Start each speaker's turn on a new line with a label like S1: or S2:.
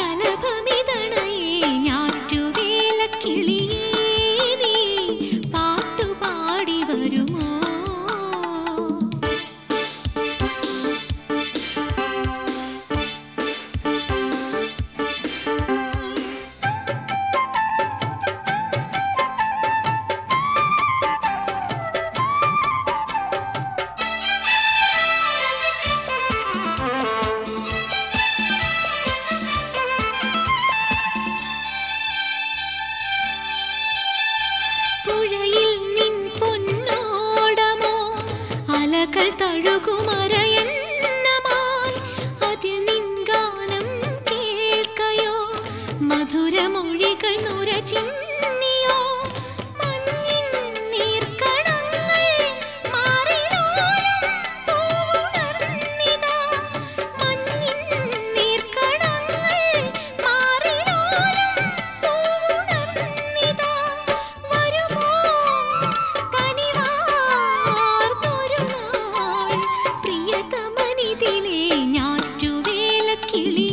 S1: 阿拉泡面。കിളി